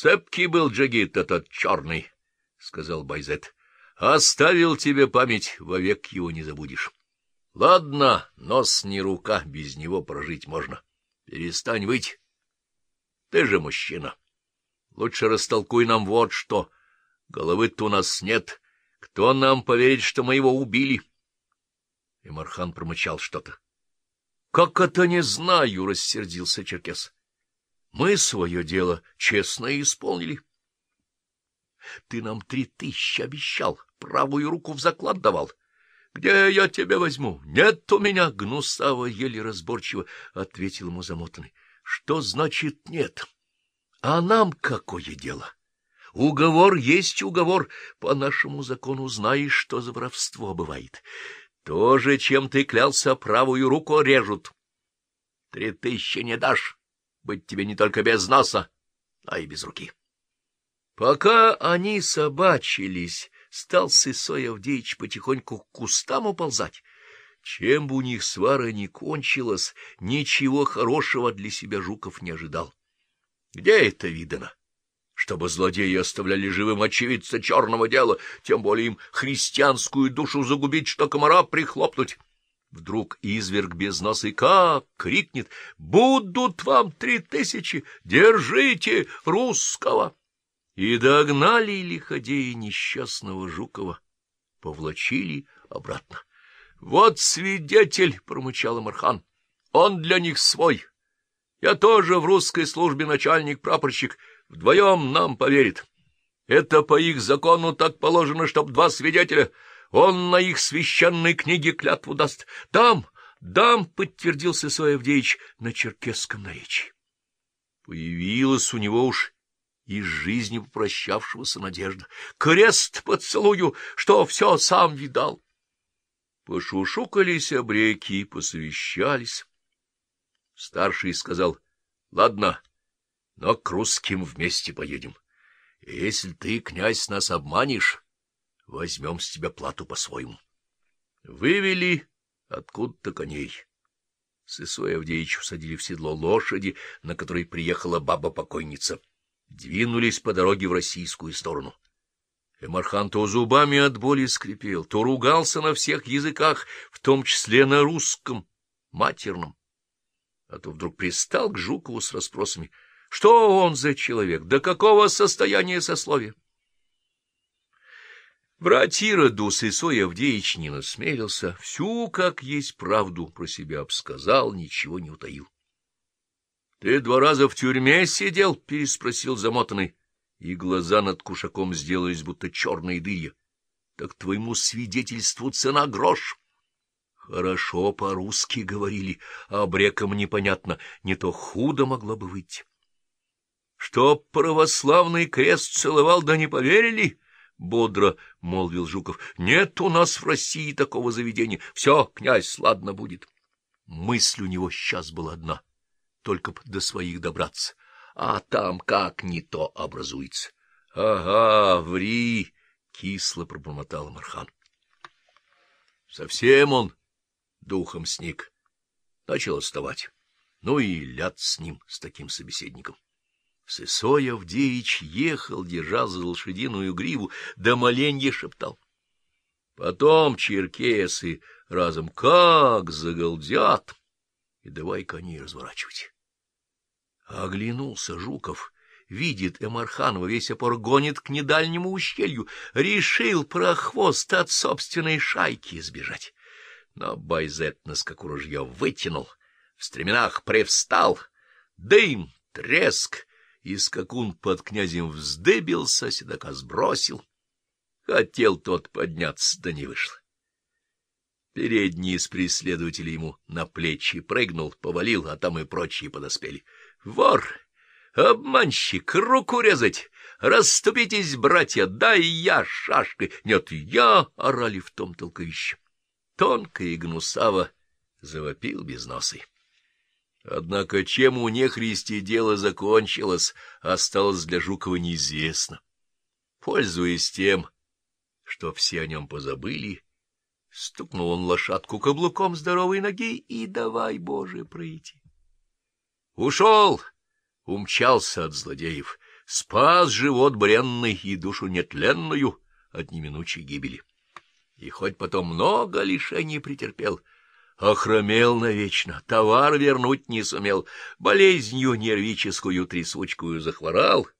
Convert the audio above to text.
Цепкий был джигит этот черный, — сказал Байзет. — Оставил тебе память, вовек его не забудешь. Ладно, нос не рука, без него прожить можно. Перестань выть. Ты же мужчина. Лучше растолкуй нам вот что. Головы-то у нас нет. Кто нам поверит, что мы его убили? И Мархан промычал что-то. — Как это не знаю, — рассердился Черкес. — Мы свое дело честно исполнили. Ты нам три тысячи обещал, правую руку в заклад давал. Где я тебя возьму? Нет у меня, гнусаво, еле разборчиво, — ответил ему замотанный. — Что значит нет? А нам какое дело? Уговор есть уговор. По нашему закону знаешь, что за воровство бывает. Тоже, чем ты клялся, правую руку режут. Три тысячи не дашь, быть тебе не только без носа, а и без руки. Пока они собачились, стал Сысой Авдеич потихоньку к кустам уползать. Чем бы у них свара не кончилась, ничего хорошего для себя Жуков не ожидал. Где это видано? Чтобы злодеи оставляли живым очевидца черного дела, тем более им христианскую душу загубить, что комара прихлопнуть. Вдруг изверг без носа и как крикнет «Будут вам три тысячи! Держите русского!» И догнали лиходеи несчастного Жукова, повлачили обратно. — Вот свидетель, — промычал Амархан, — он для них свой. Я тоже в русской службе начальник-прапорщик, вдвоем нам поверит. Это по их закону так положено, чтоб два свидетеля, он на их священной книге клятву даст. Дам, дам, — подтвердился Своевдеич на черкесском наречии. Появилась у него уж из жизни попрощавшегося надежда. Крест поцелую, что все сам видал. Пошушукались обреки, посовещались. Старший сказал, — Ладно, но к русским вместе поедем. Если ты, князь, нас обманешь, возьмем с тебя плату по-своему. Вывели откуда-то коней. Сысой Авдеич усадили в седло лошади, на которой приехала баба-покойница двинулись по дороге в российскую сторону. Эмархан то зубами от боли скрипел, то ругался на всех языках, в том числе на русском, матерном. А то вдруг пристал к Жукову с расспросами, что он за человек, до какого состояния сословия. Врать Ироду Сысой Авдеич не насмелился, всю, как есть правду, про себя обсказал, ничего не утаил. — Ты два раза в тюрьме сидел? — переспросил замотанный, и глаза над кушаком сделались будто черные дырья. — Так твоему свидетельству цена грош. Хорошо по-русски говорили, а бреком непонятно, не то худо могло бы выйти. — Что православный крест целовал, да не поверили? — бодро молвил Жуков. — Нет у нас в России такого заведения. Все, князь, ладно будет. Мысль у него сейчас была одна — только до своих добраться. А там как не то образуется. — Ага, ври! — кисло пробормотал Мархан. Совсем он духом сник. Начал отставать. Ну и ляд с ним, с таким собеседником. Сысой Авдеич ехал, держа за лошадиную гриву, да моленье шептал. Потом черкесы разом как загалдят, и давай коней разворачивать. Оглянулся Жуков, видит Эмарханова, весь опор гонит к недальнему ущелью, решил про хвост от собственной шайки избежать. Но Байзет на скаку ружье вытянул, в стременах привстал, дым, треск, и скакун под князем вздыбился, седока сбросил. Хотел тот подняться, да не вышло. Передний из преследователей ему на плечи прыгнул, повалил, а там и прочие подоспели — Вор! Обманщик! Руку резать! Расступитесь, братья! Дай я шашкой! Нет, я! — орали в том толковище. Тонко и гнусаво завопил без носы. Однако чем у нехристи дело закончилось, осталось для Жукова неизвестно. Пользуясь тем, что все о нем позабыли, стукнул он лошадку каблуком здоровой ноги и давай, Боже, пройти. Ушел, умчался от злодеев, спас живот бренный и душу нетленную от неминучей гибели. И хоть потом много лишений претерпел, охромел навечно, товар вернуть не сумел, болезнью нервическую трясучкую захворал —